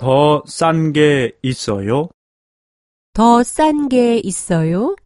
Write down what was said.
더 싼 게 있어요? 더 싼 게 있어요?